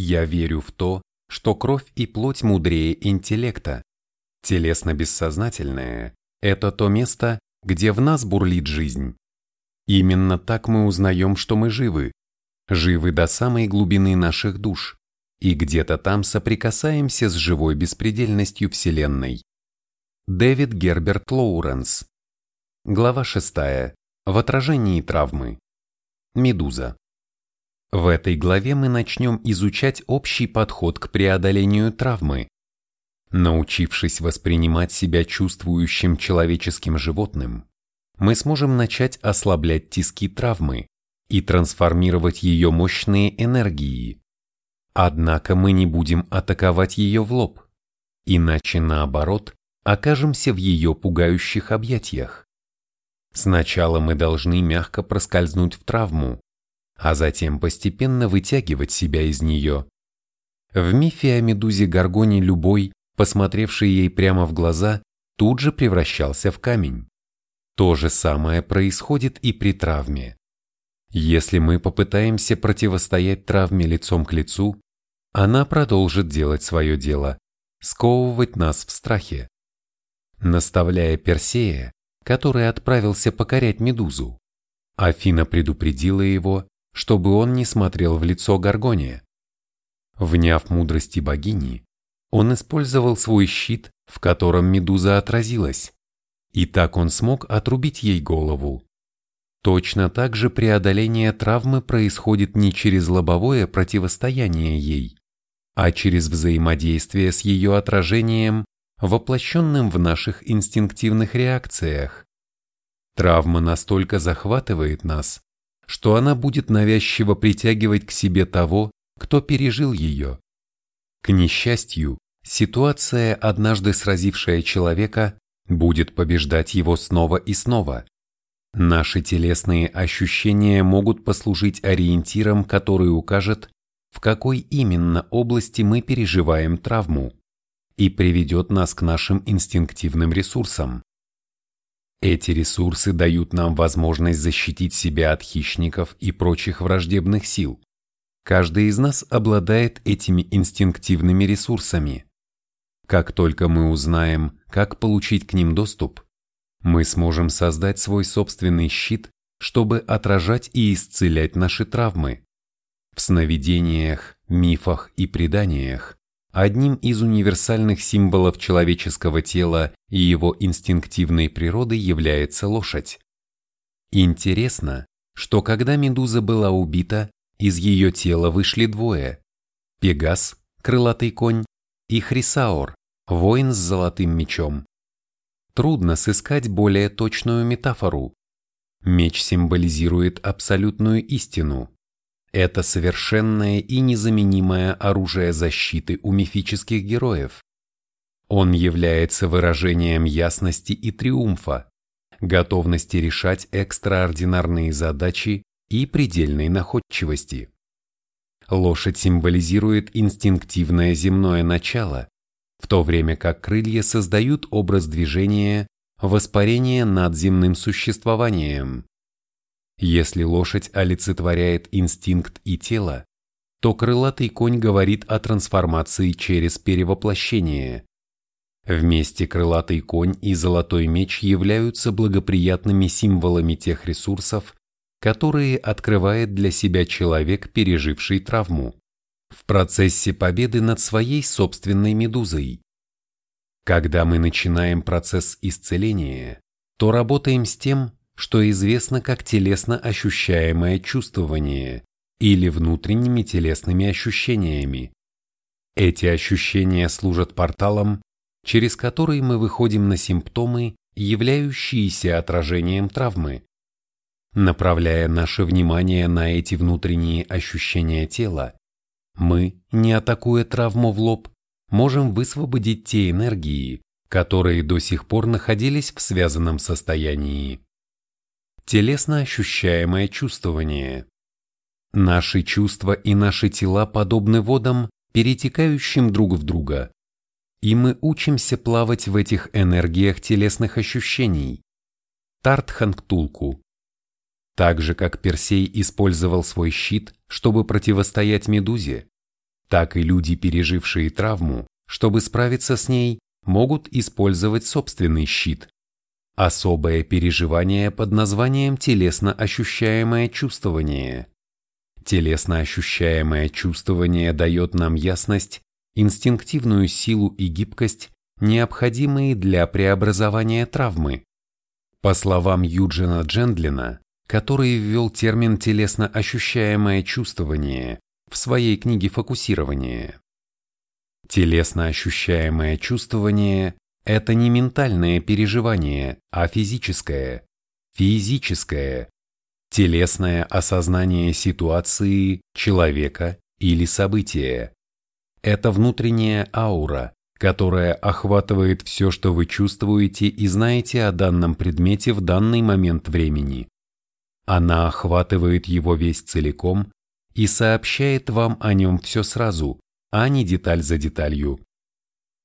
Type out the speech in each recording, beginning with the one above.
Я верю в то, что кровь и плоть мудрее интеллекта. Телесно-бессознательное – это то место, где в нас бурлит жизнь. Именно так мы узнаем, что мы живы, живы до самой глубины наших душ, и где-то там соприкасаемся с живой беспредельностью Вселенной. Дэвид Герберт Лоуренс. Глава 6. В отражении травмы. Медуза. В этой главе мы начнем изучать общий подход к преодолению травмы. Научившись воспринимать себя чувствующим человеческим животным, мы сможем начать ослаблять тиски травмы и трансформировать ее мощные энергии. Однако мы не будем атаковать ее в лоб, иначе наоборот окажемся в ее пугающих объятиях. Сначала мы должны мягко проскользнуть в травму, а затем постепенно вытягивать себя из нее. В мифе о медузе Гаргоне любой, посмотревший ей прямо в глаза, тут же превращался в камень. То же самое происходит и при травме. Если мы попытаемся противостоять травме лицом к лицу, она продолжит делать свое дело, сковывать нас в страхе. Наставляя Персея, который отправился покорять Медузу, Афина предупредила его, чтобы он не смотрел в лицо Гаргоне. Вняв мудрости богини, он использовал свой щит, в котором Медуза отразилась, и так он смог отрубить ей голову. Точно так же преодоление травмы происходит не через лобовое противостояние ей, а через взаимодействие с ее отражением, воплощенным в наших инстинктивных реакциях. Травма настолько захватывает нас, что она будет навязчиво притягивать к себе того, кто пережил ее. К несчастью, ситуация, однажды сразившая человека, будет побеждать его снова и снова. Наши телесные ощущения могут послужить ориентиром, который укажет, в какой именно области мы переживаем травму, и приведет нас к нашим инстинктивным ресурсам. Эти ресурсы дают нам возможность защитить себя от хищников и прочих враждебных сил. Каждый из нас обладает этими инстинктивными ресурсами. Как только мы узнаем, как получить к ним доступ, мы сможем создать свой собственный щит, чтобы отражать и исцелять наши травмы. В сновидениях, мифах и преданиях Одним из универсальных символов человеческого тела и его инстинктивной природы является лошадь. Интересно, что когда Медуза была убита, из ее тела вышли двое – Пегас, крылатый конь, и Хрисаор, воин с золотым мечом. Трудно сыскать более точную метафору. Меч символизирует абсолютную истину, это совершенное и незаменимое оружие защиты у мифических героев. Он является выражением ясности и триумфа, готовности решать экстраординарные задачи и предельной находчивости. Лошадь символизирует инстинктивное земное начало, в то время как крылья создают образ движения, воспарения над земным существованием. Если лошадь олицетворяет инстинкт и тело, то крылатый конь говорит о трансформации через перевоплощение. Вместе крылатый конь и золотой меч являются благоприятными символами тех ресурсов, которые открывает для себя человек, переживший травму, в процессе победы над своей собственной медузой. Когда мы начинаем процесс исцеления, то работаем с тем, что известно как телесно ощущаемое чувствование или внутренними телесными ощущениями. Эти ощущения служат порталом, через который мы выходим на симптомы, являющиеся отражением травмы. Направляя наше внимание на эти внутренние ощущения тела, мы, не атакуя травму в лоб, можем высвободить те энергии, которые до сих пор находились в связанном состоянии телесно ощущаемое чувствование. Наши чувства и наши тела подобны водам, перетекающим друг в друга. И мы учимся плавать в этих энергиях телесных ощущений. Тартханктулку. Так же, как Персей использовал свой щит, чтобы противостоять Медузе, так и люди, пережившие травму, чтобы справиться с ней, могут использовать собственный щит. Особое переживание под названием телесно ощущаемое чувствование. Телесно ощущаемое чувствование дает нам ясность, инстинктивную силу и гибкость, необходимые для преобразования травмы. По словам Юджина Джендлина, который ввел термин телесно ощущаемое чувствование в своей книге «Фокусирование», Телесно ощущаемое чувствование – это не ментальное переживание, а физическое. Физическое. Телесное осознание ситуации, человека или события. Это внутренняя аура, которая охватывает все, что вы чувствуете и знаете о данном предмете в данный момент времени. Она охватывает его весь целиком и сообщает вам о нем все сразу, а не деталь за деталью.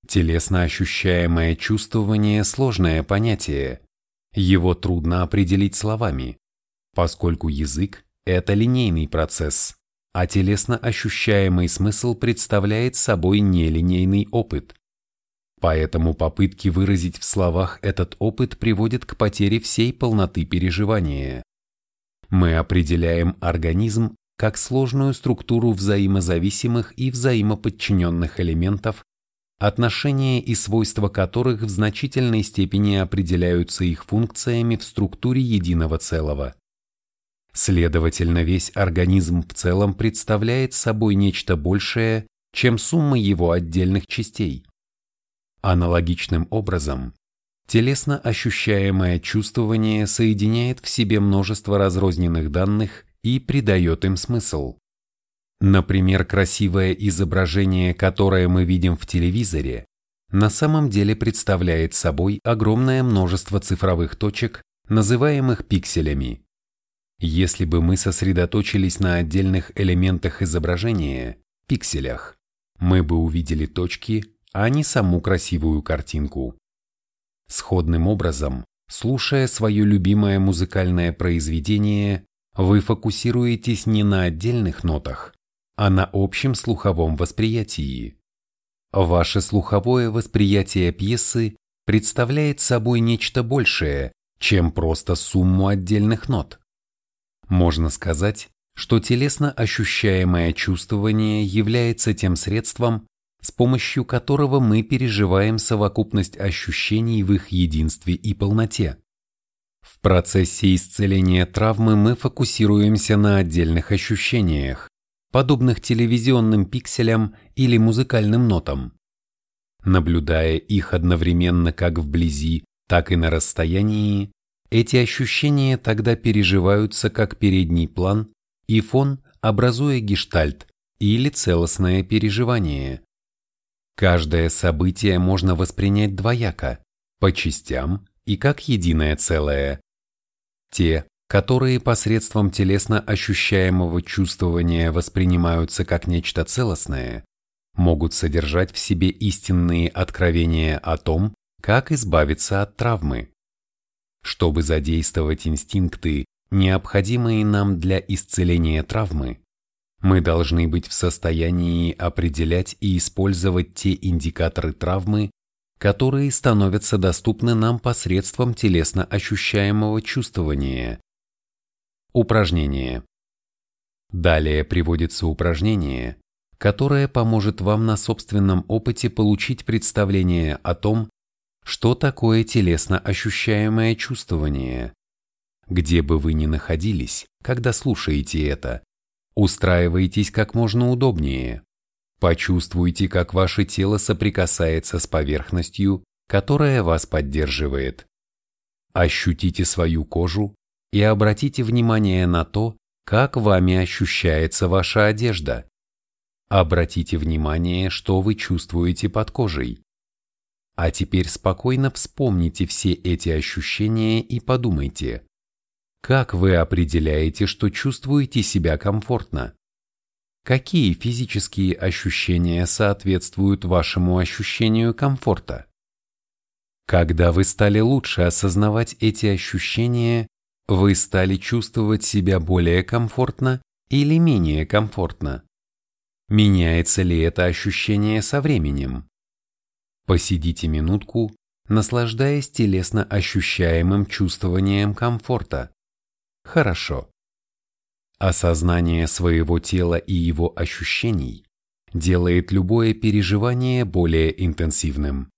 Телесно ощущаемое чувствование – сложное понятие. Его трудно определить словами, поскольку язык – это линейный процесс, а телесно ощущаемый смысл представляет собой нелинейный опыт. Поэтому попытки выразить в словах этот опыт приводят к потере всей полноты переживания. Мы определяем организм как сложную структуру взаимозависимых и взаимоподчиненных элементов, отношения и свойства которых в значительной степени определяются их функциями в структуре единого целого. Следовательно, весь организм в целом представляет собой нечто большее, чем сумма его отдельных частей. Аналогичным образом, телесно ощущаемое чувствование соединяет в себе множество разрозненных данных и придает им смысл. Например, красивое изображение, которое мы видим в телевизоре, на самом деле представляет собой огромное множество цифровых точек, называемых пикселями. Если бы мы сосредоточились на отдельных элементах изображения, пикселях, мы бы увидели точки, а не саму красивую картинку. Сходным образом, слушая свое любимое музыкальное произведение, вы фокусируетесь не на отдельных нотах, а на общем слуховом восприятии. Ваше слуховое восприятие пьесы представляет собой нечто большее, чем просто сумму отдельных нот. Можно сказать, что телесно ощущаемое чувствование является тем средством, с помощью которого мы переживаем совокупность ощущений в их единстве и полноте. В процессе исцеления травмы мы фокусируемся на отдельных ощущениях, подобных телевизионным пикселям или музыкальным нотам. Наблюдая их одновременно как вблизи, так и на расстоянии, эти ощущения тогда переживаются как передний план и фон, образуя гештальт или целостное переживание. Каждое событие можно воспринять двояко, по частям и как единое целое. Те, которые посредством телесно ощущаемого чувствования воспринимаются как нечто целостное, могут содержать в себе истинные откровения о том, как избавиться от травмы. Чтобы задействовать инстинкты, необходимые нам для исцеления травмы, мы должны быть в состоянии определять и использовать те индикаторы травмы, которые становятся доступны нам посредством телесно ощущаемого чувствования. Упражнение. Далее приводится упражнение, которое поможет вам на собственном опыте получить представление о том, что такое телесно ощущаемое чувствование. Где бы вы ни находились, когда слушаете это, устраивайтесь как можно удобнее. Почувствуйте, как ваше тело соприкасается с поверхностью, которая вас поддерживает. Ощутите свою кожу и обратите внимание на то, как вами ощущается ваша одежда. Обратите внимание, что вы чувствуете под кожей. А теперь спокойно вспомните все эти ощущения и подумайте, как вы определяете, что чувствуете себя комфортно? Какие физические ощущения соответствуют вашему ощущению комфорта? Когда вы стали лучше осознавать эти ощущения, вы стали чувствовать себя более комфортно или менее комфортно. меняется ли это ощущение со временем. Посидите минутку, наслаждаясь телесно ощущаемым чувствованием комфорта. Хорошо. Осознание своего тела и его ощущений делает любое переживание более интенсивным.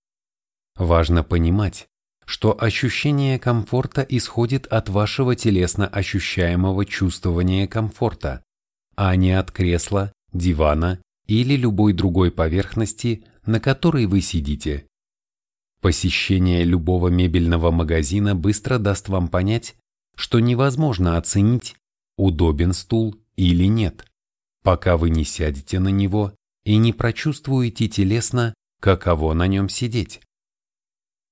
Важно понимать, что ощущение комфорта исходит от вашего телесно ощущаемого чувствования комфорта, а не от кресла, дивана или любой другой поверхности, на которой вы сидите. Посещение любого мебельного магазина быстро даст вам понять, что невозможно оценить, удобен стул или нет, пока вы не сядете на него и не прочувствуете телесно, каково на нем сидеть.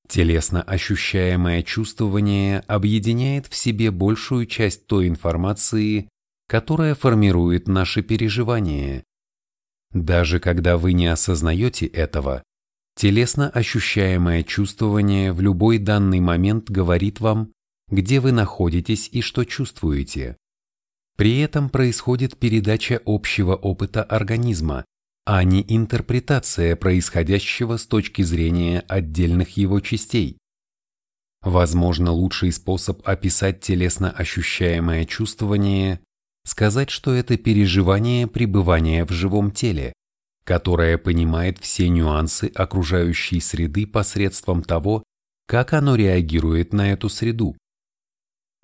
Телесно ощущаемое чувствование объединяет в себе большую часть той информации, которая формирует наши переживания. Даже когда вы не осознаете этого, телесно ощущаемое чувствование в любой данный момент говорит вам, где вы находитесь и что чувствуете. При этом происходит передача общего опыта организма, а не интерпретация происходящего с точки зрения отдельных его частей. Возможно, лучший способ описать телесно ощущаемое чувствование – сказать, что это переживание пребывания в живом теле, которое понимает все нюансы окружающей среды посредством того, как оно реагирует на эту среду.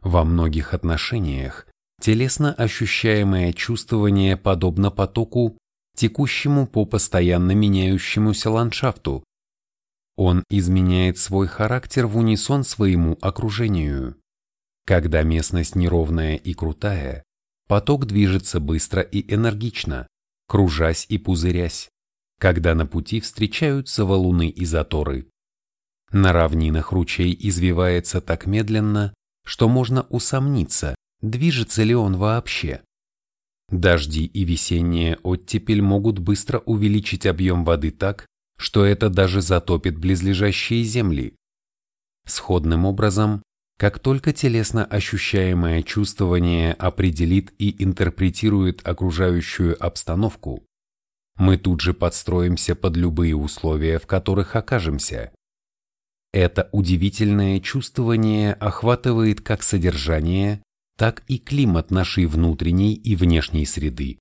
Во многих отношениях телесно ощущаемое чувствование подобно потоку, текущему по постоянно меняющемуся ландшафту. Он изменяет свой характер в унисон своему окружению. Когда местность неровная и крутая, поток движется быстро и энергично, кружась и пузырясь, когда на пути встречаются валуны и заторы. На равнинах ручей извивается так медленно, что можно усомниться, движется ли он вообще. Дожди и весенняя оттепель могут быстро увеличить объем воды так, что это даже затопит близлежащие земли. Сходным образом, как только телесно ощущаемое чувствование определит и интерпретирует окружающую обстановку, мы тут же подстроимся под любые условия, в которых окажемся. Это удивительное чувствование охватывает как содержание, так и климат нашей внутренней и внешней среды.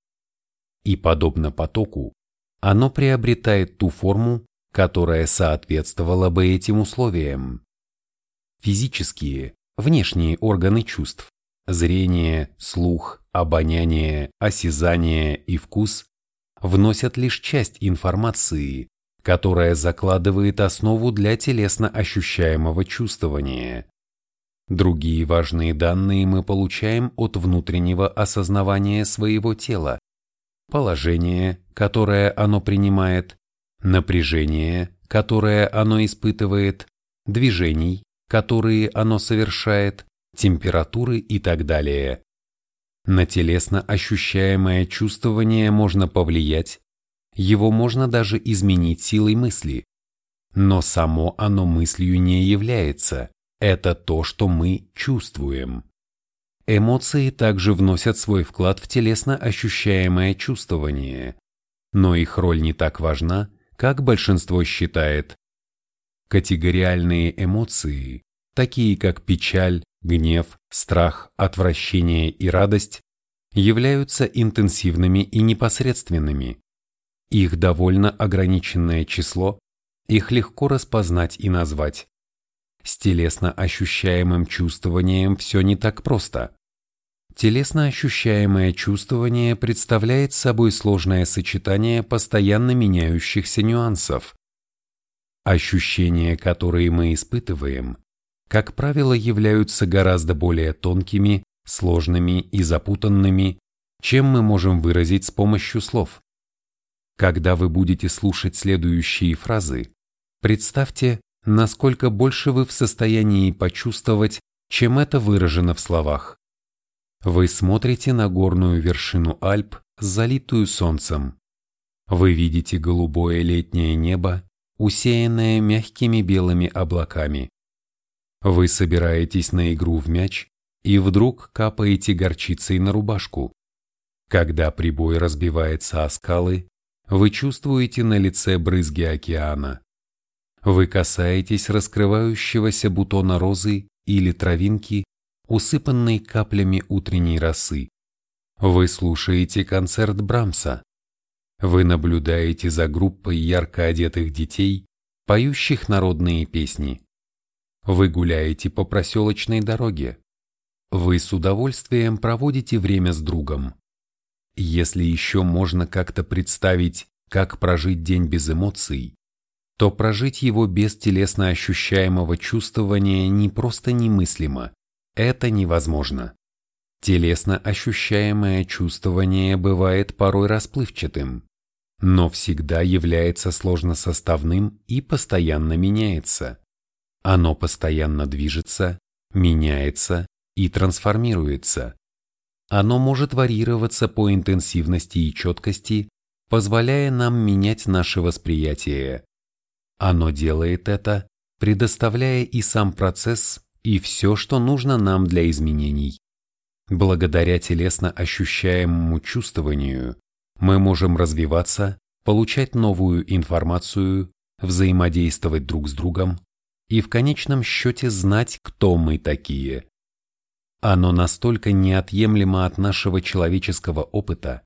И подобно потоку, оно приобретает ту форму, которая соответствовала бы этим условиям. Физические, внешние органы чувств – зрение, слух, обоняние, осязание и вкус – вносят лишь часть информации, которая закладывает основу для телесно ощущаемого чувствования. Другие важные данные мы получаем от внутреннего осознавания своего тела, положение, которое оно принимает, напряжение, которое оно испытывает, движений, которые оно совершает, температуры и так далее. На телесно ощущаемое чувствование можно повлиять, его можно даже изменить силой мысли, но само оно мыслью не является, это то, что мы чувствуем. Эмоции также вносят свой вклад в телесно ощущаемое чувствование, но их роль не так важна, как большинство считает. Категориальные эмоции, такие как печаль, гнев, страх, отвращение и радость, являются интенсивными и непосредственными. Их довольно ограниченное число, их легко распознать и назвать. С телесно ощущаемым чувствованием все не так просто. Телесно ощущаемое чувствование представляет собой сложное сочетание постоянно меняющихся нюансов. Ощущения, которые мы испытываем, как правило, являются гораздо более тонкими, сложными и запутанными, чем мы можем выразить с помощью слов. Когда вы будете слушать следующие фразы, представьте, насколько больше вы в состоянии почувствовать, чем это выражено в словах. Вы смотрите на горную вершину Альп, залитую солнцем. Вы видите голубое летнее небо, усеянное мягкими белыми облаками. Вы собираетесь на игру в мяч и вдруг капаете горчицей на рубашку. Когда прибой разбивается о скалы, вы чувствуете на лице брызги океана. Вы касаетесь раскрывающегося бутона розы или травинки, усыпанной каплями утренней росы. Вы слушаете концерт Брамса. Вы наблюдаете за группой ярко одетых детей, поющих народные песни. Вы гуляете по проселочной дороге. Вы с удовольствием проводите время с другом. Если еще можно как-то представить, как прожить день без эмоций, то прожить его без телесно ощущаемого чувствования не просто немыслимо, это невозможно. Телесно ощущаемое чувствование бывает порой расплывчатым, но всегда является сложносоставным и постоянно меняется. Оно постоянно движется, меняется и трансформируется. Оно может варьироваться по интенсивности и четкости, позволяя нам менять наше восприятие. Оно делает это, предоставляя и сам процесс, и все, что нужно нам для изменений. Благодаря телесно ощущаемому чувствованию мы можем развиваться, получать новую информацию, взаимодействовать друг с другом и в конечном счете знать, кто мы такие. Оно настолько неотъемлемо от нашего человеческого опыта,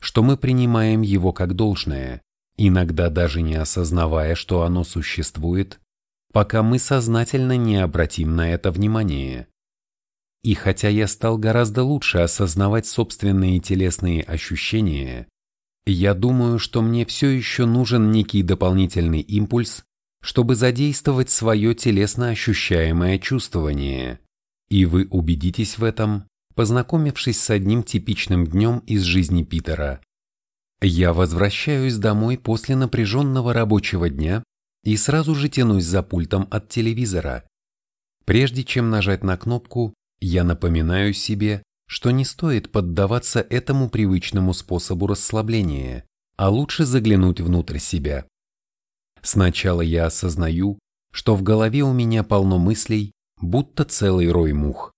что мы принимаем его как должное, иногда даже не осознавая, что оно существует, пока мы сознательно не обратим на это внимание. И хотя я стал гораздо лучше осознавать собственные телесные ощущения, я думаю, что мне все еще нужен некий дополнительный импульс, чтобы задействовать свое телесно ощущаемое чувствование. И вы убедитесь в этом, познакомившись с одним типичным днем из жизни Питера. Я возвращаюсь домой после напряженного рабочего дня и сразу же тянусь за пультом от телевизора. Прежде чем нажать на кнопку, я напоминаю себе, что не стоит поддаваться этому привычному способу расслабления, а лучше заглянуть внутрь себя. Сначала я осознаю, что в голове у меня полно мыслей, будто целый рой мух.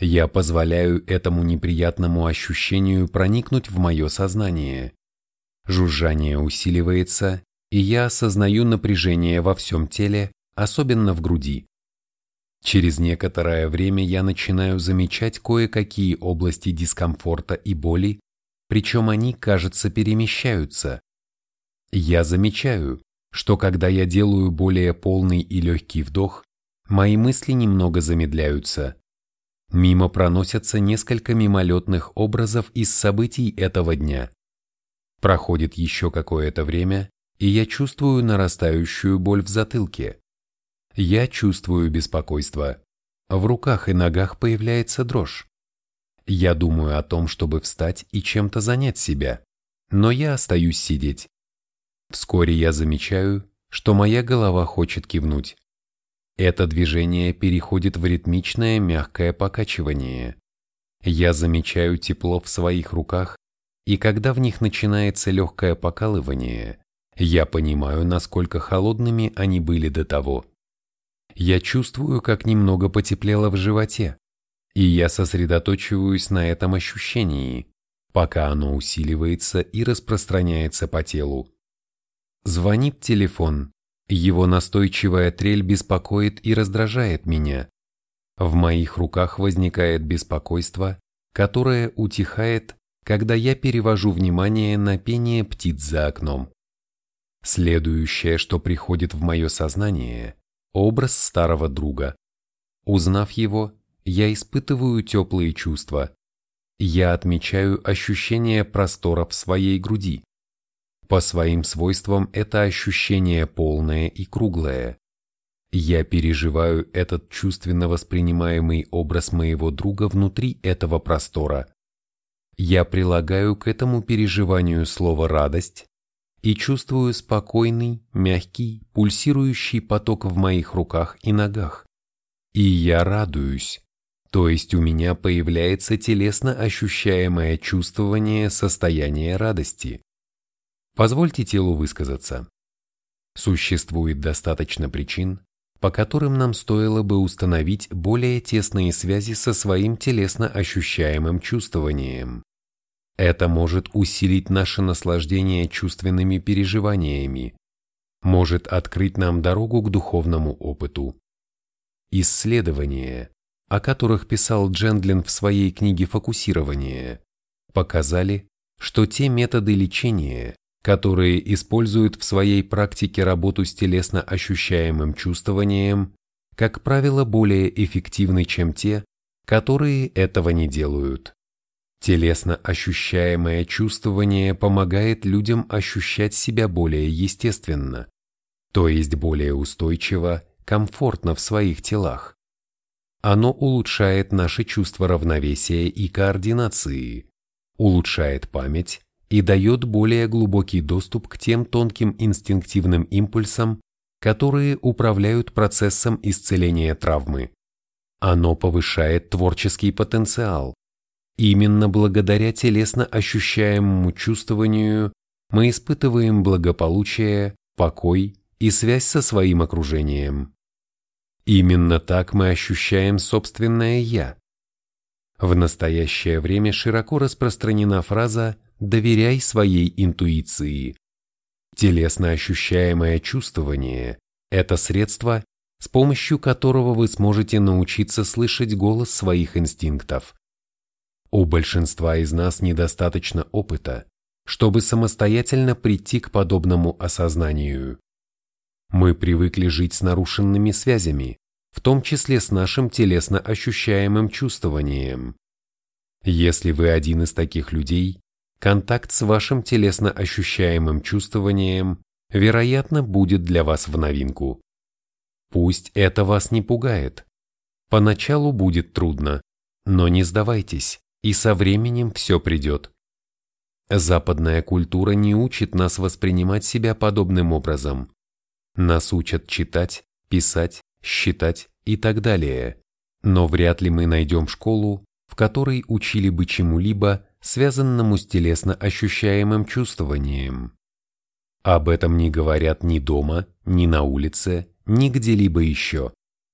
Я позволяю этому неприятному ощущению проникнуть в мое сознание. Жужжание усиливается, и я осознаю напряжение во всем теле, особенно в груди. Через некоторое время я начинаю замечать кое-какие области дискомфорта и боли, причем они, кажется, перемещаются. Я замечаю, что когда я делаю более полный и легкий вдох, мои мысли немного замедляются. Мимо проносятся несколько мимолетных образов из событий этого дня. Проходит еще какое-то время, и я чувствую нарастающую боль в затылке. Я чувствую беспокойство. В руках и ногах появляется дрожь. Я думаю о том, чтобы встать и чем-то занять себя, но я остаюсь сидеть. Вскоре я замечаю, что моя голова хочет кивнуть. Это движение переходит в ритмичное мягкое покачивание. Я замечаю тепло в своих руках, и когда в них начинается легкое покалывание, я понимаю, насколько холодными они были до того. Я чувствую, как немного потеплело в животе, и я сосредоточиваюсь на этом ощущении, пока оно усиливается и распространяется по телу. Звонит телефон, его настойчивая трель беспокоит и раздражает меня. В моих руках возникает беспокойство, которое утихает, когда я перевожу внимание на пение птиц за окном. Следующее, что приходит в мое сознание – образ старого друга. Узнав его, я испытываю теплые чувства. Я отмечаю ощущение простора в своей груди. По своим свойствам это ощущение полное и круглое. Я переживаю этот чувственно воспринимаемый образ моего друга внутри этого простора. Я прилагаю к этому переживанию слово «радость» и чувствую спокойный, мягкий, пульсирующий поток в моих руках и ногах. И я радуюсь, то есть у меня появляется телесно ощущаемое чувствование состояния радости. Позвольте телу высказаться. Существует достаточно причин, по которым нам стоило бы установить более тесные связи со своим телесно ощущаемым чувствованием. Это может усилить наше наслаждение чувственными переживаниями, может открыть нам дорогу к духовному опыту. Исследования, о которых писал Джендлин в своей книге «Фокусирование», показали, что те методы лечения, которые используют в своей практике работу с телесно ощущаемым чувствованием, как правило, более эффективны, чем те, которые этого не делают. Телесно ощущаемое чувствование помогает людям ощущать себя более естественно, то есть более устойчиво, комфортно в своих телах. Оно улучшает наше чувство равновесия и координации, улучшает память и дает более глубокий доступ к тем тонким инстинктивным импульсам, которые управляют процессом исцеления травмы. Оно повышает творческий потенциал, Именно благодаря телесно ощущаемому чувствованию мы испытываем благополучие, покой и связь со своим окружением. Именно так мы ощущаем собственное «я». В настоящее время широко распространена фраза «доверяй своей интуиции». Телесно ощущаемое чувствование – это средство, с помощью которого вы сможете научиться слышать голос своих инстинктов. У большинства из нас недостаточно опыта, чтобы самостоятельно прийти к подобному осознанию. Мы привыкли жить с нарушенными связями, в том числе с нашим телесно ощущаемым чувствованием. Если вы один из таких людей, контакт с вашим телесно ощущаемым чувствованием, вероятно, будет для вас в новинку. Пусть это вас не пугает. Поначалу будет трудно, но не сдавайтесь и со временем все придет. Западная культура не учит нас воспринимать себя подобным образом. Нас учат читать, писать, считать и так далее. Но вряд ли мы найдем школу, в которой учили бы чему-либо, связанному с телесно ощущаемым чувствованием. Об этом не говорят ни дома, ни на улице, ни где-либо еще,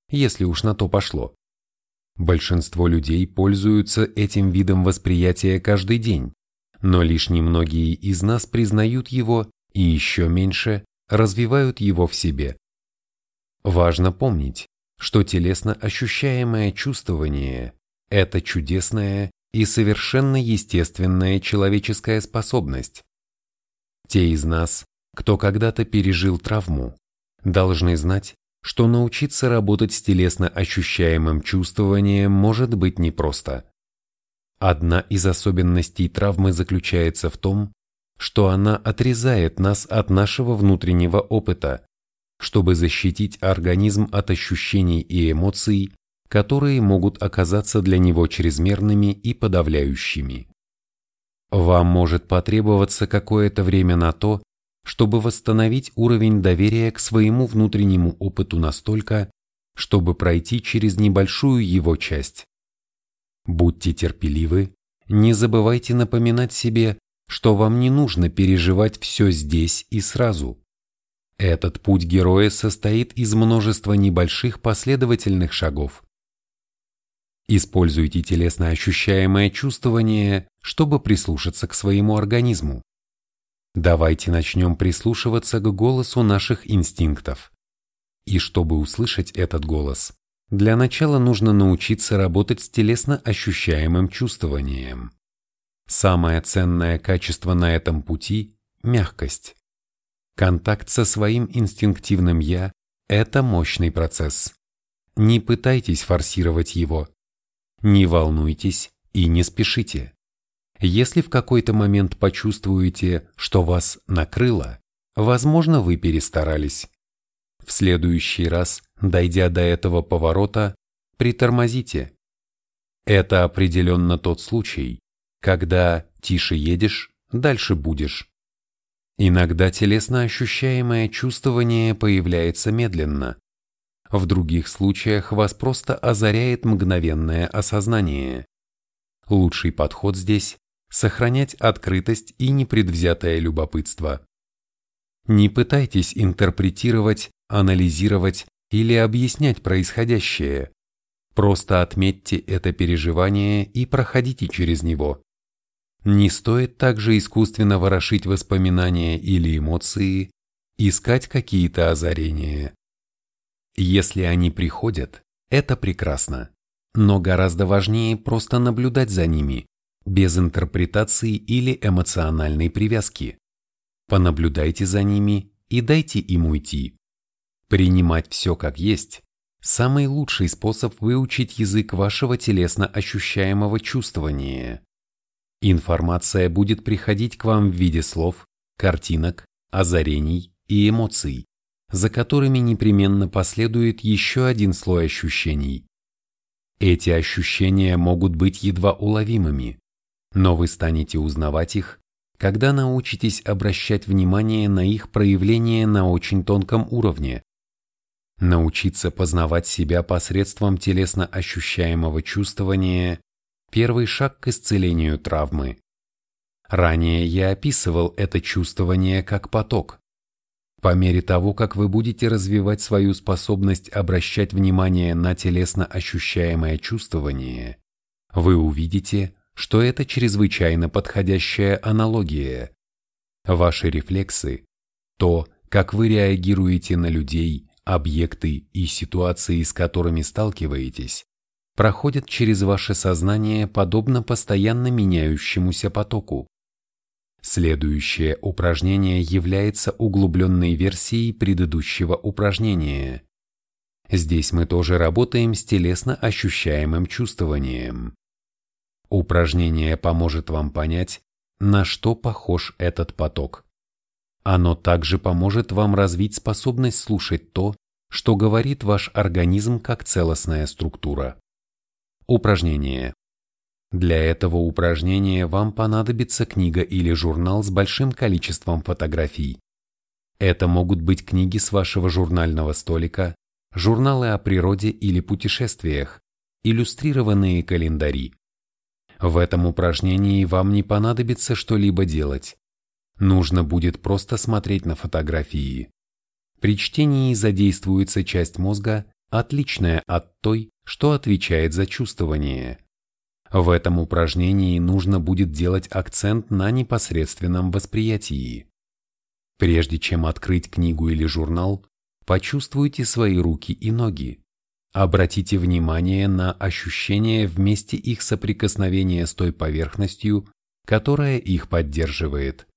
если уж на то пошло. Большинство людей пользуются этим видом восприятия каждый день, но лишь немногие из нас признают его и еще меньше развивают его в себе. Важно помнить, что телесно ощущаемое чувствование – это чудесная и совершенно естественная человеческая способность. Те из нас, кто когда-то пережил травму, должны знать, что научиться работать с телесно ощущаемым чувствованием может быть непросто. Одна из особенностей травмы заключается в том, что она отрезает нас от нашего внутреннего опыта, чтобы защитить организм от ощущений и эмоций, которые могут оказаться для него чрезмерными и подавляющими. Вам может потребоваться какое-то время на то, чтобы восстановить уровень доверия к своему внутреннему опыту настолько, чтобы пройти через небольшую его часть. Будьте терпеливы, не забывайте напоминать себе, что вам не нужно переживать все здесь и сразу. Этот путь героя состоит из множества небольших последовательных шагов. Используйте телесно ощущаемое чувствование, чтобы прислушаться к своему организму. Давайте начнем прислушиваться к голосу наших инстинктов. И чтобы услышать этот голос, для начала нужно научиться работать с телесно ощущаемым чувствованием. Самое ценное качество на этом пути – мягкость. Контакт со своим инстинктивным «я» – это мощный процесс. Не пытайтесь форсировать его. Не волнуйтесь и не спешите. Если в какой-то момент почувствуете, что вас накрыло, возможно, вы перестарались. В следующий раз, дойдя до этого поворота, притормозите. Это определенно тот случай, когда тише едешь, дальше будешь. Иногда телесно ощущаемое чувствование появляется медленно. В других случаях вас просто озаряет мгновенное осознание. Лучший подход здесь сохранять открытость и непредвзятое любопытство. Не пытайтесь интерпретировать, анализировать или объяснять происходящее. Просто отметьте это переживание и проходите через него. Не стоит также искусственно ворошить воспоминания или эмоции, искать какие-то озарения. Если они приходят, это прекрасно, но гораздо важнее просто наблюдать за ними, без интерпретации или эмоциональной привязки. Понаблюдайте за ними и дайте им уйти. Принимать все как есть – самый лучший способ выучить язык вашего телесно ощущаемого чувствования. Информация будет приходить к вам в виде слов, картинок, озарений и эмоций, за которыми непременно последует еще один слой ощущений. Эти ощущения могут быть едва уловимыми, но вы станете узнавать их, когда научитесь обращать внимание на их проявление на очень тонком уровне. Научиться познавать себя посредством телесно ощущаемого чувствования первый шаг к исцелению травмы. Ранее я описывал это чувствование как поток. По мере того, как вы будете развивать свою способность обращать внимание на телесно ощущаемое чувствование, вы увидите, что это чрезвычайно подходящая аналогия. Ваши рефлексы, то, как вы реагируете на людей, объекты и ситуации, с которыми сталкиваетесь, проходят через ваше сознание подобно постоянно меняющемуся потоку. Следующее упражнение является углубленной версией предыдущего упражнения. Здесь мы тоже работаем с телесно ощущаемым чувствованием. Упражнение поможет вам понять, на что похож этот поток. Оно также поможет вам развить способность слушать то, что говорит ваш организм как целостная структура. Упражнение. Для этого упражнения вам понадобится книга или журнал с большим количеством фотографий. Это могут быть книги с вашего журнального столика, журналы о природе или путешествиях, иллюстрированные календари. В этом упражнении вам не понадобится что-либо делать. Нужно будет просто смотреть на фотографии. При чтении задействуется часть мозга, отличная от той, что отвечает за чувствование. В этом упражнении нужно будет делать акцент на непосредственном восприятии. Прежде чем открыть книгу или журнал, почувствуйте свои руки и ноги. Обратите внимание на ощущения в месте их соприкосновения с той поверхностью, которая их поддерживает.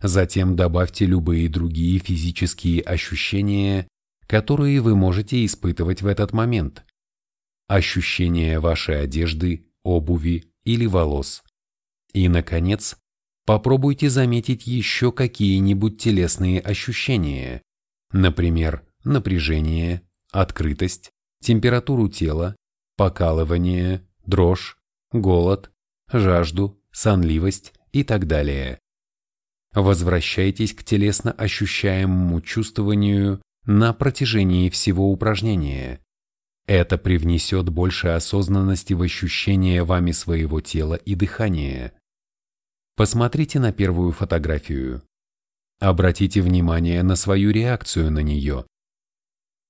Затем добавьте любые другие физические ощущения, которые вы можете испытывать в этот момент ощущение вашей одежды, обуви или волос. И, наконец, попробуйте заметить еще какие-нибудь телесные ощущения, например, напряжение, открытость, температуру тела, покалывание, дрожь, голод, жажду, сонливость и так далее. Возвращайтесь к телесно ощущаемому чувствованию на протяжении всего упражнения. Это привнесет больше осознанности в ощущение вами своего тела и дыхания. Посмотрите на первую фотографию. Обратите внимание на свою реакцию на нее.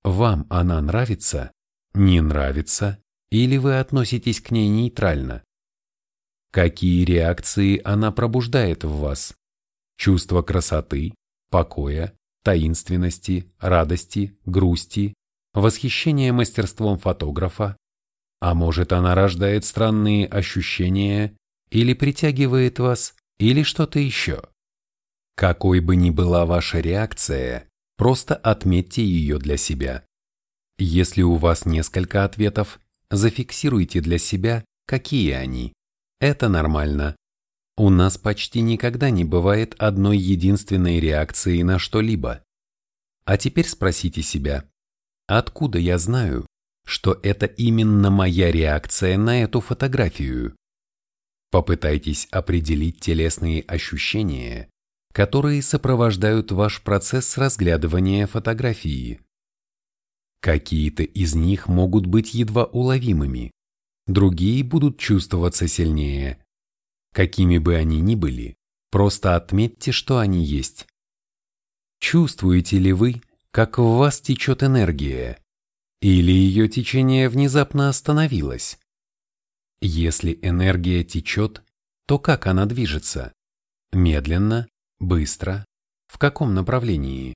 Вам она нравится, не нравится или вы относитесь к ней нейтрально? Какие реакции она пробуждает в вас? Чувство красоты, покоя, таинственности, радости, грусти, восхищение мастерством фотографа, а может она рождает странные ощущения или притягивает вас, или что-то еще. Какой бы ни была ваша реакция, просто отметьте ее для себя. Если у вас несколько ответов, зафиксируйте для себя, какие они. Это нормально. У нас почти никогда не бывает одной единственной реакции на что-либо. А теперь спросите себя, Откуда я знаю, что это именно моя реакция на эту фотографию? Попытайтесь определить телесные ощущения, которые сопровождают ваш процесс разглядывания фотографии. Какие-то из них могут быть едва уловимыми, другие будут чувствоваться сильнее. Какими бы они ни были, просто отметьте, что они есть. Чувствуете ли вы, как в вас течет энергия, или ее течение внезапно остановилось. Если энергия течет, то как она движется? Медленно, быстро, в каком направлении?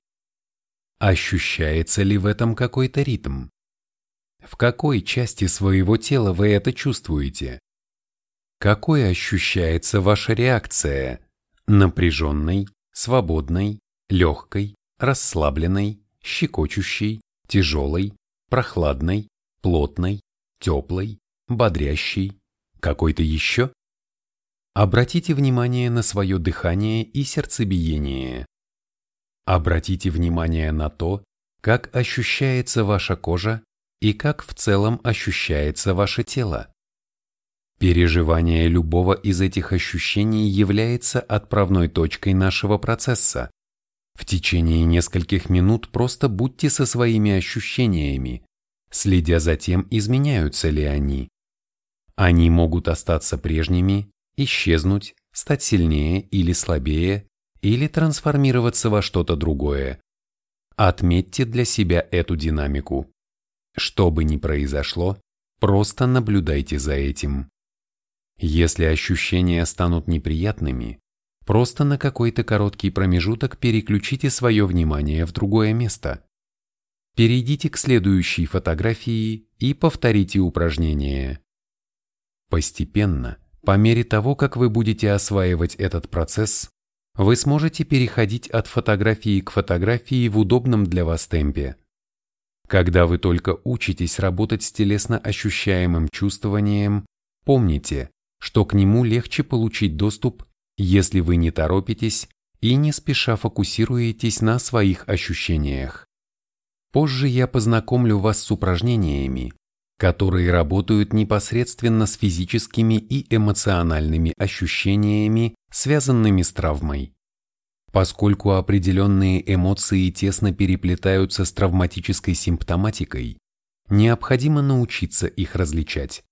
Ощущается ли в этом какой-то ритм? В какой части своего тела вы это чувствуете? Какой ощущается ваша реакция? Напряженной, свободной, легкой, расслабленной, щекочущей, тяжелой, прохладной, плотной, теплой, бодрящей, какой-то еще? Обратите внимание на свое дыхание и сердцебиение. Обратите внимание на то, как ощущается ваша кожа и как в целом ощущается ваше тело. Переживание любого из этих ощущений является отправной точкой нашего процесса. В течение нескольких минут просто будьте со своими ощущениями, следя за тем, изменяются ли они. Они могут остаться прежними, исчезнуть, стать сильнее или слабее, или трансформироваться во что-то другое. Отметьте для себя эту динамику. Что бы ни произошло, просто наблюдайте за этим. Если ощущения станут неприятными, просто на какой-то короткий промежуток переключите свое внимание в другое место. Перейдите к следующей фотографии и повторите упражнение. Постепенно, по мере того, как вы будете осваивать этот процесс, вы сможете переходить от фотографии к фотографии в удобном для вас темпе. Когда вы только учитесь работать с телесно ощущаемым чувствованием, помните, что к нему легче получить доступ, если вы не торопитесь и не спеша фокусируетесь на своих ощущениях. Позже я познакомлю вас с упражнениями, которые работают непосредственно с физическими и эмоциональными ощущениями, связанными с травмой. Поскольку определенные эмоции тесно переплетаются с травматической симптоматикой, необходимо научиться их различать.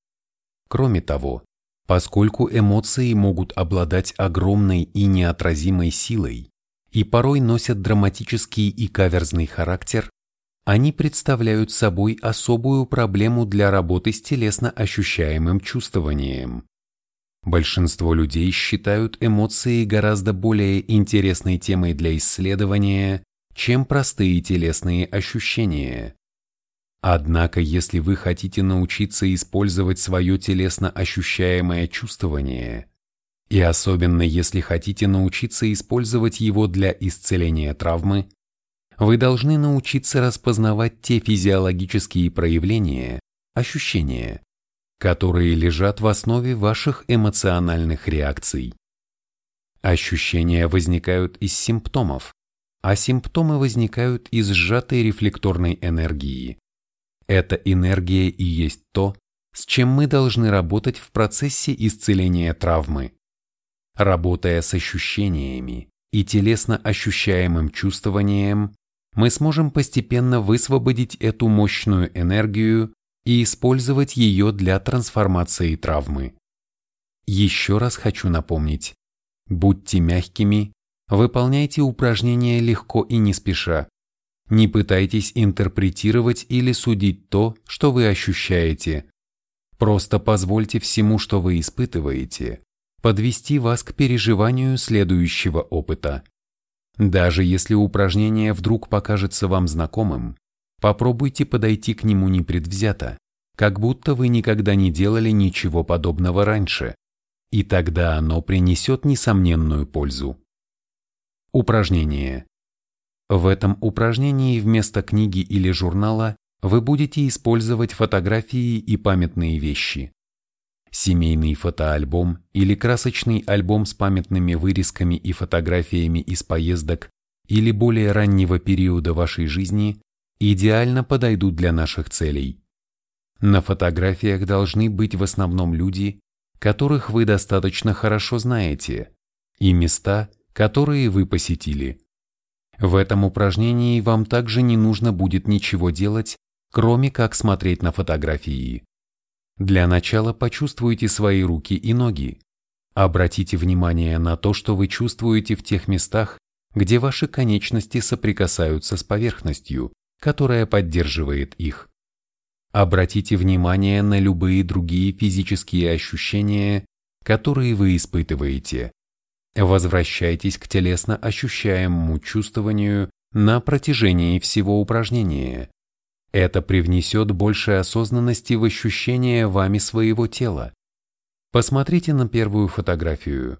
Кроме того, поскольку эмоции могут обладать огромной и неотразимой силой и порой носят драматический и каверзный характер, они представляют собой особую проблему для работы с телесно ощущаемым чувствованием. Большинство людей считают эмоции гораздо более интересной темой для исследования, чем простые телесные ощущения. Однако, если вы хотите научиться использовать свое телесно ощущаемое чувствование, и особенно если хотите научиться использовать его для исцеления травмы, вы должны научиться распознавать те физиологические проявления, ощущения, которые лежат в основе ваших эмоциональных реакций. Ощущения возникают из симптомов, а симптомы возникают из сжатой рефлекторной энергии. Эта энергия и есть то, с чем мы должны работать в процессе исцеления травмы. Работая с ощущениями и телесно ощущаемым чувствованием, мы сможем постепенно высвободить эту мощную энергию и использовать ее для трансформации травмы. Еще раз хочу напомнить, будьте мягкими, выполняйте упражнения легко и не спеша. Не пытайтесь интерпретировать или судить то, что вы ощущаете. Просто позвольте всему, что вы испытываете, подвести вас к переживанию следующего опыта. Даже если упражнение вдруг покажется вам знакомым, попробуйте подойти к нему непредвзято, как будто вы никогда не делали ничего подобного раньше, и тогда оно принесет несомненную пользу. Упражнение. В этом упражнении вместо книги или журнала вы будете использовать фотографии и памятные вещи семейный фотоальбом или красочный альбом с памятными вырезками и фотографиями из поездок или более раннего периода вашей жизни идеально подойдут для наших целей. На фотографиях должны быть в основном люди, которых вы достаточно хорошо знаете, и места, которые вы посетили. В этом упражнении вам также не нужно будет ничего делать, кроме как смотреть на фотографии. Для начала почувствуйте свои руки и ноги. Обратите внимание на то, что вы чувствуете в тех местах, где ваши конечности соприкасаются с поверхностью, которая поддерживает их. Обратите внимание на любые другие физические ощущения, которые вы испытываете. Возвращайтесь к телесно ощущаемому чувствованию на протяжении всего упражнения. Это привнесет больше осознанности в ощущение вами своего тела. Посмотрите на первую фотографию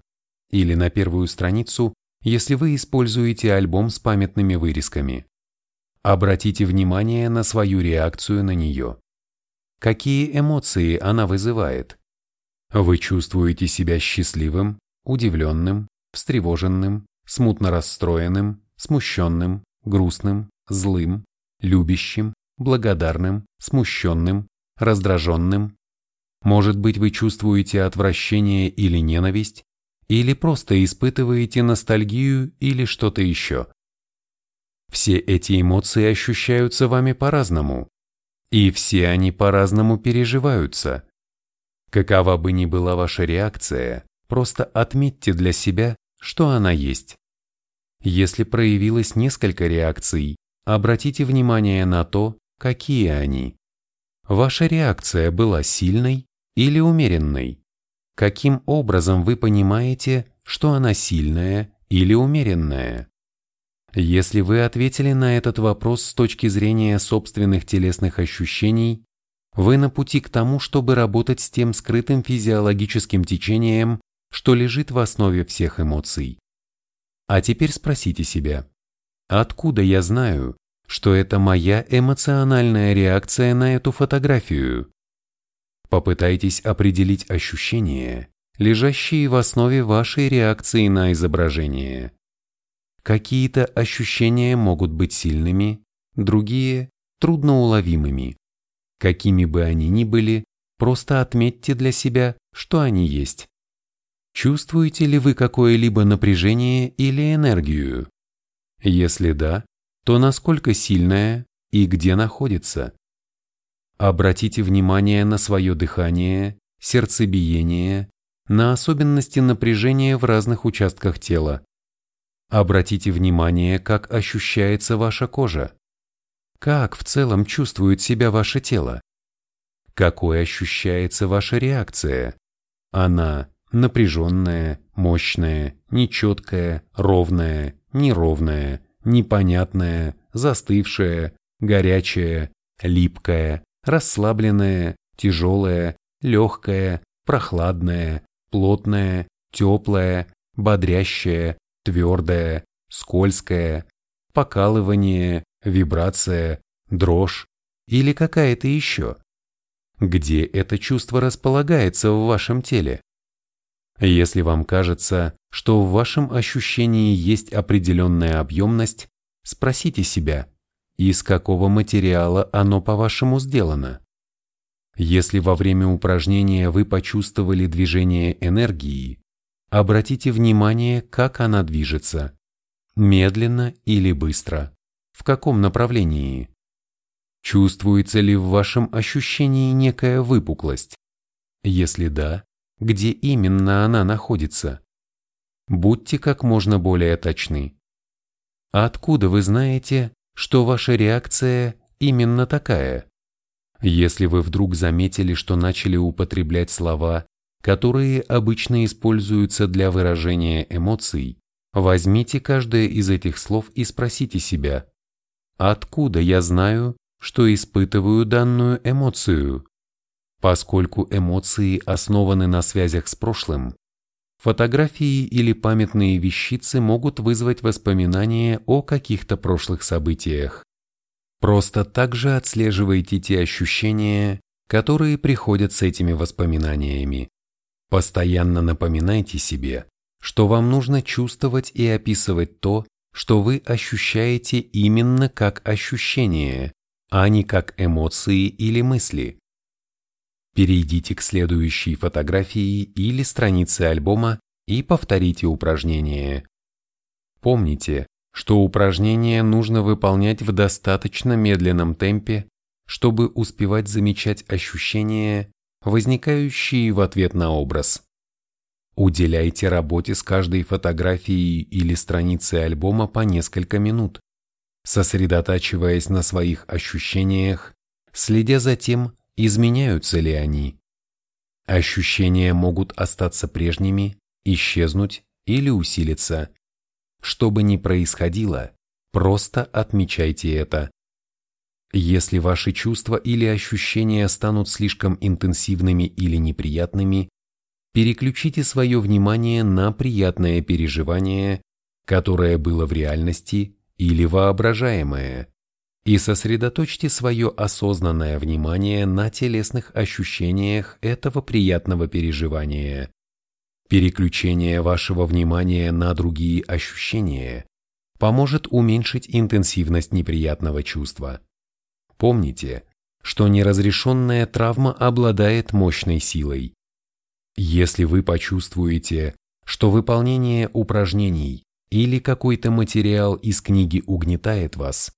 или на первую страницу, если вы используете альбом с памятными вырезками. Обратите внимание на свою реакцию на нее. Какие эмоции она вызывает? Вы чувствуете себя счастливым, удивленным, встревоженным, смутно расстроенным, смущенным, грустным, злым, любящим, благодарным, смущенным, раздраженным. Может быть, вы чувствуете отвращение или ненависть, или просто испытываете ностальгию или что-то еще. Все эти эмоции ощущаются вами по-разному, и все они по-разному переживаются. Какова бы ни была ваша реакция, просто отметьте для себя, что она есть. Если проявилось несколько реакций, обратите внимание на то, какие они. Ваша реакция была сильной или умеренной? Каким образом вы понимаете, что она сильная или умеренная? Если вы ответили на этот вопрос с точки зрения собственных телесных ощущений, вы на пути к тому, чтобы работать с тем скрытым физиологическим течением, что лежит в основе всех эмоций. А теперь спросите себя, откуда я знаю, что это моя эмоциональная реакция на эту фотографию? Попытайтесь определить ощущения, лежащие в основе вашей реакции на изображение. Какие-то ощущения могут быть сильными, другие – трудноуловимыми. Какими бы они ни были, просто отметьте для себя, что они есть. Чувствуете ли вы какое-либо напряжение или энергию? Если да, то насколько сильное и где находится? Обратите внимание на свое дыхание, сердцебиение, на особенности напряжения в разных участках тела. Обратите внимание, как ощущается ваша кожа. Как в целом чувствует себя ваше тело? Какой ощущается ваша реакция? Она напряженная, мощная, нечеткая, ровная, неровная, непонятная, застывшая, горячая, липкая, расслабленная, тяжелая, легкая, прохладная, плотная, теплая, бодрящая, твердое, скользкое, покалывание, вибрация, дрожь или какая-то еще. Где это чувство располагается в вашем теле? Если вам кажется, что в вашем ощущении есть определенная объемность, спросите себя, из какого материала оно по-вашему сделано. Если во время упражнения вы почувствовали движение энергии, Обратите внимание, как она движется. Медленно или быстро. В каком направлении? Чувствуется ли в вашем ощущении некая выпуклость? Если да, где именно она находится? Будьте как можно более точны. Откуда вы знаете, что ваша реакция именно такая? Если вы вдруг заметили, что начали употреблять слова которые обычно используются для выражения эмоций, возьмите каждое из этих слов и спросите себя, откуда я знаю, что испытываю данную эмоцию? Поскольку эмоции основаны на связях с прошлым, фотографии или памятные вещицы могут вызвать воспоминания о каких-то прошлых событиях. Просто также отслеживайте те ощущения, которые приходят с этими воспоминаниями. Постоянно напоминайте себе, что вам нужно чувствовать и описывать то, что вы ощущаете именно как ощущение, а не как эмоции или мысли. Перейдите к следующей фотографии или странице альбома и повторите упражнение. Помните, что упражнение нужно выполнять в достаточно медленном темпе, чтобы успевать замечать ощущения возникающие в ответ на образ. Уделяйте работе с каждой фотографией или страницей альбома по несколько минут, сосредотачиваясь на своих ощущениях, следя за тем, изменяются ли они. Ощущения могут остаться прежними, исчезнуть или усилиться. Что бы ни происходило, просто отмечайте это. Если ваши чувства или ощущения станут слишком интенсивными или неприятными, переключите свое внимание на приятное переживание, которое было в реальности или воображаемое, и сосредоточьте свое осознанное внимание на телесных ощущениях этого приятного переживания. Переключение вашего внимания на другие ощущения поможет уменьшить интенсивность неприятного чувства. Помните, что неразрешенная травма обладает мощной силой. Если вы почувствуете, что выполнение упражнений или какой-то материал из книги угнетает вас,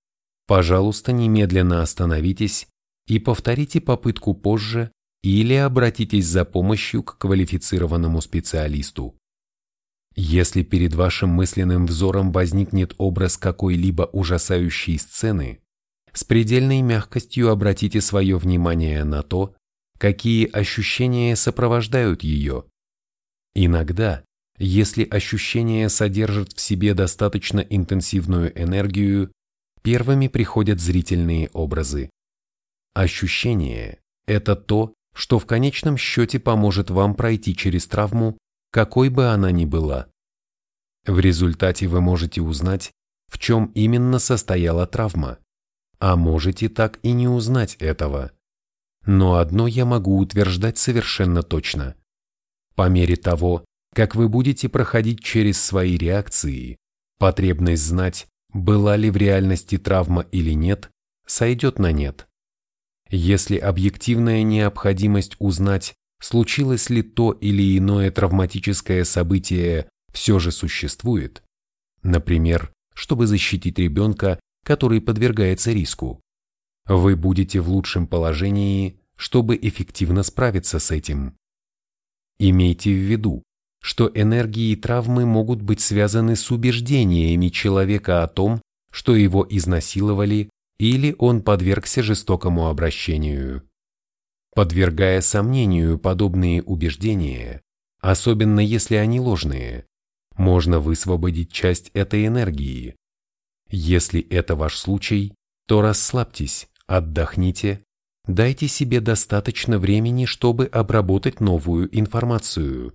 пожалуйста, немедленно остановитесь и повторите попытку позже или обратитесь за помощью к квалифицированному специалисту. Если перед вашим мысленным взором возникнет образ какой-либо ужасающей сцены, с предельной мягкостью обратите свое внимание на то, какие ощущения сопровождают ее. Иногда, если ощущение содержит в себе достаточно интенсивную энергию, первыми приходят зрительные образы. Ощущение – это то, что в конечном счете поможет вам пройти через травму, какой бы она ни была. В результате вы можете узнать, в чем именно состояла травма, а можете так и не узнать этого. Но одно я могу утверждать совершенно точно. По мере того, как вы будете проходить через свои реакции, потребность знать, была ли в реальности травма или нет, сойдет на нет. Если объективная необходимость узнать, случилось ли то или иное травматическое событие, все же существует, например, чтобы защитить ребенка, который подвергается риску, вы будете в лучшем положении, чтобы эффективно справиться с этим. Имейте в виду, что энергии травмы могут быть связаны с убеждениями человека о том, что его изнасиловали или он подвергся жестокому обращению. Подвергая сомнению подобные убеждения, особенно если они ложные, можно высвободить часть этой энергии. Если это ваш случай, то расслабьтесь, отдохните, дайте себе достаточно времени, чтобы обработать новую информацию.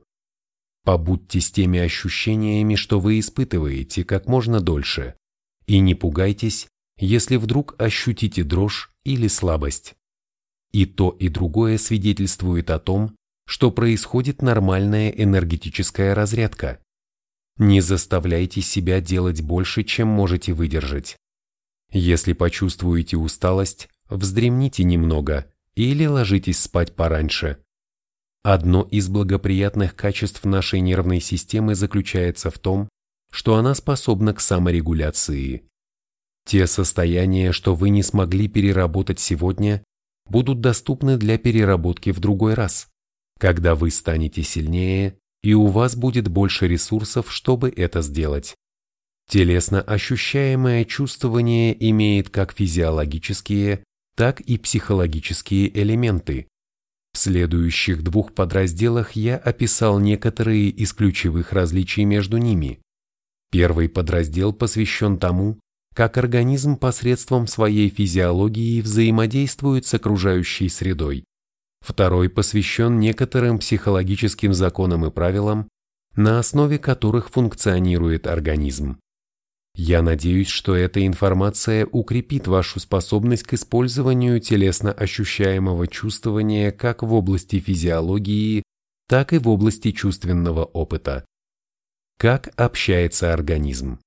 Побудьте с теми ощущениями, что вы испытываете, как можно дольше, и не пугайтесь, если вдруг ощутите дрожь или слабость. И то, и другое свидетельствует о том, что происходит нормальная энергетическая разрядка. Не заставляйте себя делать больше, чем можете выдержать. Если почувствуете усталость, вздремните немного или ложитесь спать пораньше. Одно из благоприятных качеств нашей нервной системы заключается в том, что она способна к саморегуляции. Те состояния, что вы не смогли переработать сегодня, будут доступны для переработки в другой раз, когда вы станете сильнее и у вас будет больше ресурсов, чтобы это сделать. Телесно ощущаемое чувствование имеет как физиологические, так и психологические элементы. В следующих двух подразделах я описал некоторые из ключевых различий между ними. Первый подраздел посвящен тому, как организм посредством своей физиологии взаимодействует с окружающей средой. Второй посвящен некоторым психологическим законам и правилам, на основе которых функционирует организм. Я надеюсь, что эта информация укрепит вашу способность к использованию телесно ощущаемого чувствования как в области физиологии, так и в области чувственного опыта. Как общается организм?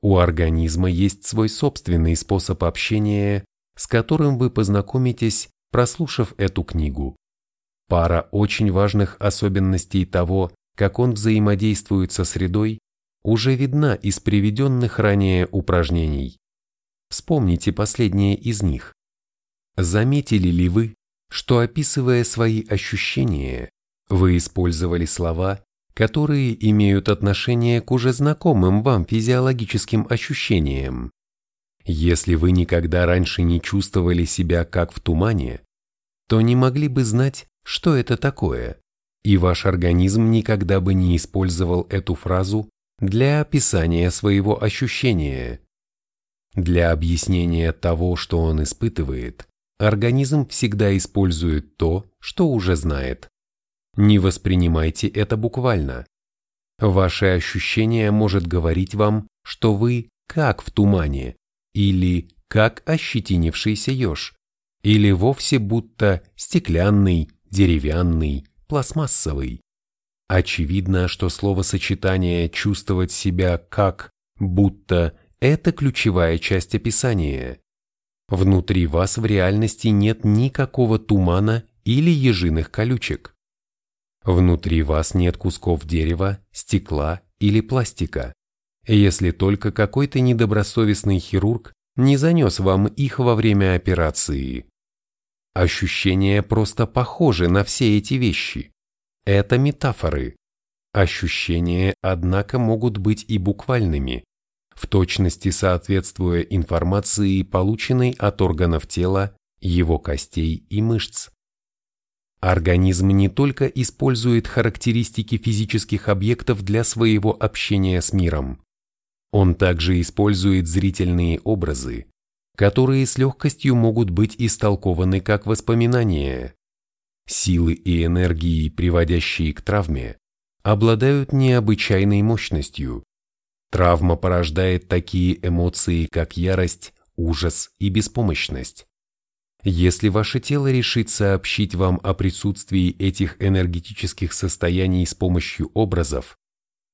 У организма есть свой собственный способ общения, с которым вы познакомитесь, прослушав эту книгу. Пара очень важных особенностей того, как он взаимодействует со средой, уже видна из приведенных ранее упражнений. Вспомните последнее из них. Заметили ли вы, что описывая свои ощущения, вы использовали слова, которые имеют отношение к уже знакомым вам физиологическим ощущениям. Если вы никогда раньше не чувствовали себя как в тумане, то не могли бы знать, что это такое, и ваш организм никогда бы не использовал эту фразу для описания своего ощущения. Для объяснения того, что он испытывает, организм всегда использует то, что уже знает. Не воспринимайте это буквально. Ваше ощущение может говорить вам, что вы как в тумане, или как ощетинившийся еж, или вовсе будто стеклянный, деревянный, пластмассовый. Очевидно, что словосочетание «чувствовать себя как», «будто» – это ключевая часть описания. Внутри вас в реальности нет никакого тумана или ежиных колючек. Внутри вас нет кусков дерева, стекла или пластика, если только какой-то недобросовестный хирург не занес вам их во время операции. Ощущения просто похожи на все эти вещи. Это метафоры. Ощущения, однако, могут быть и буквальными, в точности соответствуя информации, полученной от органов тела, его костей и мышц. Организм не только использует характеристики физических объектов для своего общения с миром. Он также использует зрительные образы, которые с легкостью могут быть истолкованы как воспоминания. Силы и энергии, приводящие к травме, обладают необычайной мощностью. Травма порождает такие эмоции, как ярость, ужас и беспомощность. Если ваше тело решит сообщить вам о присутствии этих энергетических состояний с помощью образов,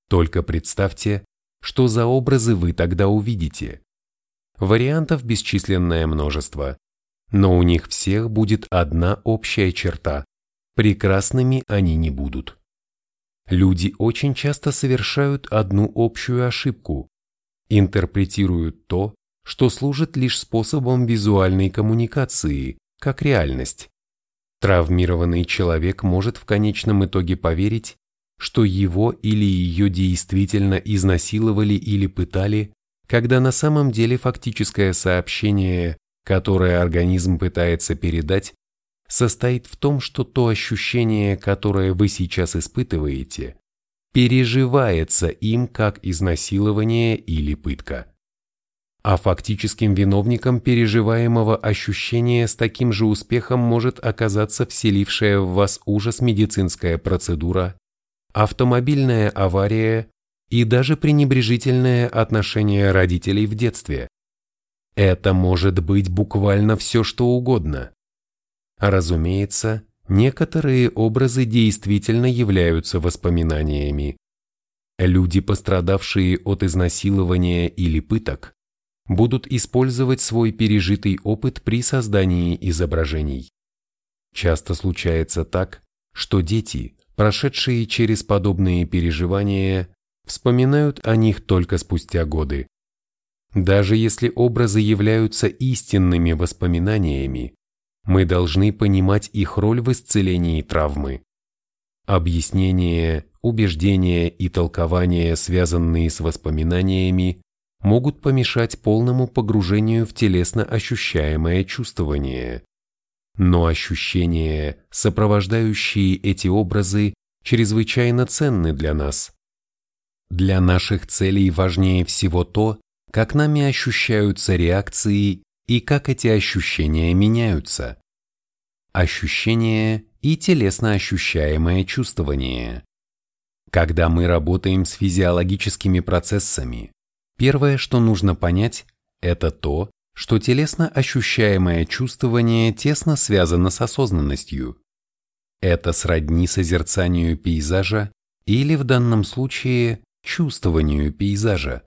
только представьте, что за образы вы тогда увидите. Вариантов бесчисленное множество, но у них всех будет одна общая черта – прекрасными они не будут. Люди очень часто совершают одну общую ошибку – интерпретируют то, что служит лишь способом визуальной коммуникации, как реальность. Травмированный человек может в конечном итоге поверить, что его или ее действительно изнасиловали или пытали, когда на самом деле фактическое сообщение, которое организм пытается передать, состоит в том, что то ощущение, которое вы сейчас испытываете, переживается им как изнасилование или пытка. А фактическим виновником переживаемого ощущения с таким же успехом может оказаться вселившая в вас ужас медицинская процедура, автомобильная авария и даже пренебрежительное отношение родителей в детстве. Это может быть буквально все, что угодно. Разумеется, некоторые образы действительно являются воспоминаниями. Люди, пострадавшие от изнасилования или пыток, будут использовать свой пережитый опыт при создании изображений. Часто случается так, что дети, прошедшие через подобные переживания, вспоминают о них только спустя годы. Даже если образы являются истинными воспоминаниями, мы должны понимать их роль в исцелении травмы. Объяснения, убеждения и толкования, связанные с воспоминаниями, могут помешать полному погружению в телесно ощущаемое чувствование. Но ощущения, сопровождающие эти образы, чрезвычайно ценны для нас. Для наших целей важнее всего то, как нами ощущаются реакции и как эти ощущения меняются. Ощущение и телесно ощущаемое чувствование. Когда мы работаем с физиологическими процессами, первое, что нужно понять, это то, что телесно ощущаемое чувствование тесно связано с осознанностью. Это сродни созерцанию пейзажа или в данном случае чувствованию пейзажа.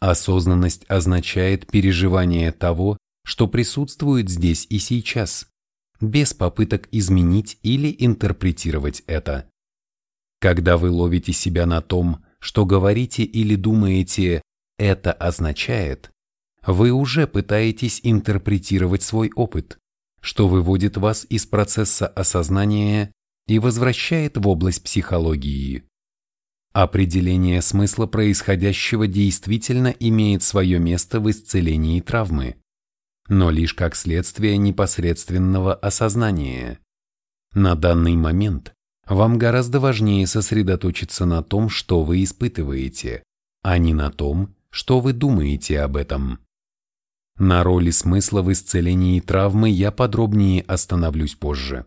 Осознанность означает переживание того, что присутствует здесь и сейчас, без попыток изменить или интерпретировать это. Когда вы ловите себя на том, что говорите или думаете «это означает», вы уже пытаетесь интерпретировать свой опыт, что выводит вас из процесса осознания и возвращает в область психологии. Определение смысла происходящего действительно имеет свое место в исцелении травмы, но лишь как следствие непосредственного осознания. На данный момент вам гораздо важнее сосредоточиться на том, что вы испытываете, а не на том, что вы думаете об этом. На роли смысла в исцелении травмы я подробнее остановлюсь позже.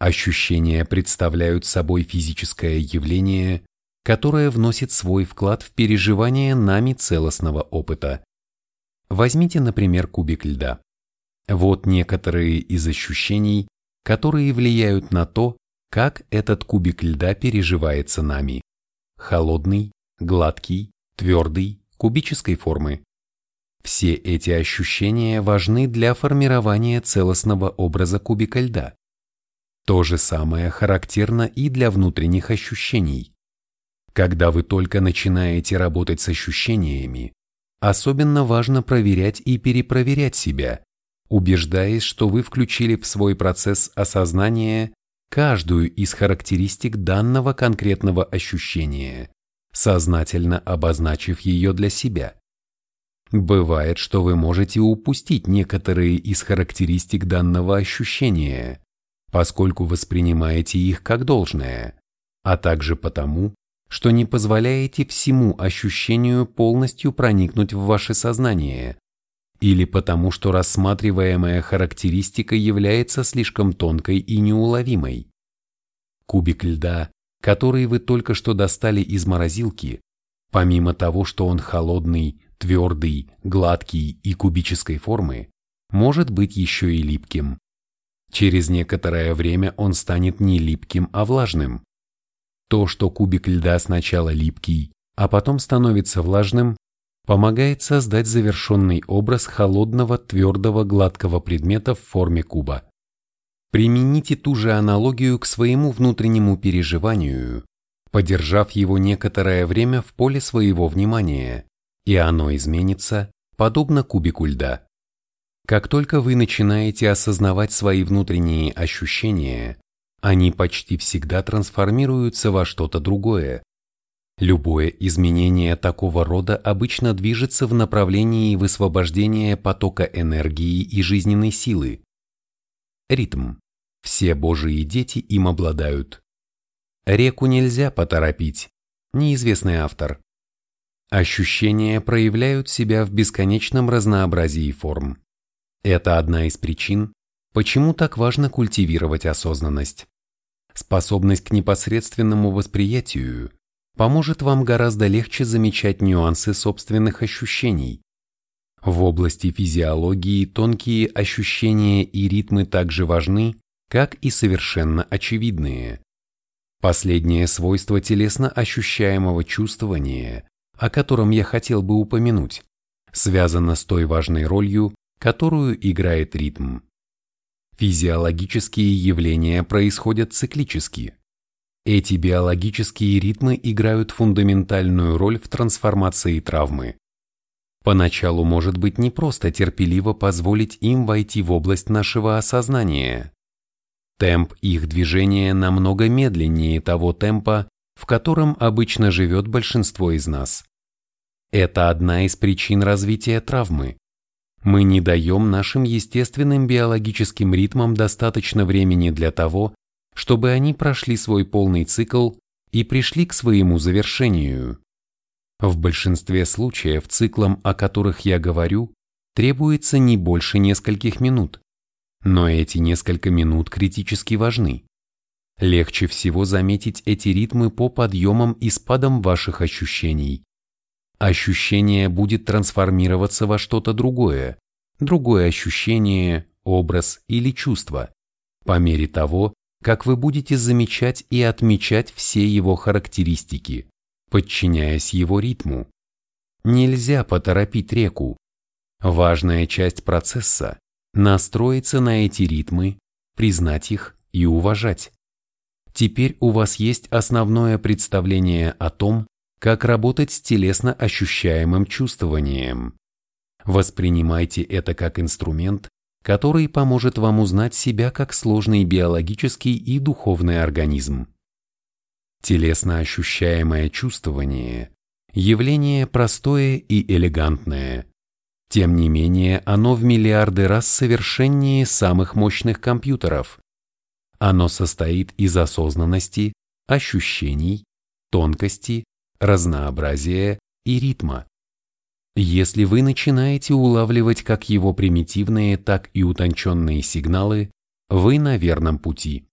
Ощущения представляют собой физическое явление, которое вносит свой вклад в переживание нами целостного опыта. Возьмите, например, кубик льда. Вот некоторые из ощущений, которые влияют на то, как этот кубик льда переживается нами. Холодный, гладкий, твердый, кубической формы. Все эти ощущения важны для формирования целостного образа кубика льда. То же самое характерно и для внутренних ощущений. Когда вы только начинаете работать с ощущениями, особенно важно проверять и перепроверять себя, убеждаясь, что вы включили в свой процесс осознания каждую из характеристик данного конкретного ощущения, сознательно обозначив ее для себя. Бывает, что вы можете упустить некоторые из характеристик данного ощущения, поскольку воспринимаете их как должное, а также потому, что не позволяете всему ощущению полностью проникнуть в ваше сознание, или потому что рассматриваемая характеристика является слишком тонкой и неуловимой. Кубик льда, который вы только что достали из морозилки, помимо того, что он холодный, твердый, гладкий и кубической формы, может быть еще и липким. Через некоторое время он станет не липким, а влажным. То, что кубик льда сначала липкий, а потом становится влажным, помогает создать завершенный образ холодного, твердого, гладкого предмета в форме куба. Примените ту же аналогию к своему внутреннему переживанию, подержав его некоторое время в поле своего внимания, и оно изменится, подобно кубику льда. Как только вы начинаете осознавать свои внутренние ощущения, они почти всегда трансформируются во что-то другое. Любое изменение такого рода обычно движется в направлении высвобождения потока энергии и жизненной силы. Ритм. Все Божьи дети им обладают. Реку нельзя поторопить. Неизвестный автор. Ощущения проявляют себя в бесконечном разнообразии форм. Это одна из причин, почему так важно культивировать осознанность. Способность к непосредственному восприятию поможет вам гораздо легче замечать нюансы собственных ощущений. В области физиологии тонкие ощущения и ритмы также важны, как и совершенно очевидные. Последнее свойство телесно ощущаемого чувствования о котором я хотел бы упомянуть, связано с той важной ролью, которую играет ритм. Физиологические явления происходят циклически. Эти биологические ритмы играют фундаментальную роль в трансформации травмы. Поначалу может быть непросто терпеливо позволить им войти в область нашего осознания. Темп их движения намного медленнее того темпа, в котором обычно живет большинство из нас. Это одна из причин развития травмы. Мы не даем нашим естественным биологическим ритмам достаточно времени для того, чтобы они прошли свой полный цикл и пришли к своему завершению. В большинстве случаев циклам, о которых я говорю, требуется не больше нескольких минут. Но эти несколько минут критически важны. Легче всего заметить эти ритмы по подъемам и спадам ваших ощущений. Ощущение будет трансформироваться во что-то другое, другое ощущение, образ или чувство, по мере того, как вы будете замечать и отмечать все его характеристики, подчиняясь его ритму. Нельзя поторопить реку. Важная часть процесса – настроиться на эти ритмы, признать их и уважать. Теперь у вас есть основное представление о том, как работать с телесно ощущаемым чувствованием. Воспринимайте это как инструмент, который поможет вам узнать себя как сложный биологический и духовный организм. Телесно ощущаемое чувствование – явление простое и элегантное. Тем не менее, оно в миллиарды раз совершеннее самых мощных компьютеров, Оно состоит из осознанности, ощущений, тонкости, разнообразия и ритма. Если вы начинаете улавливать как его примитивные, так и утонченные сигналы, вы на верном пути.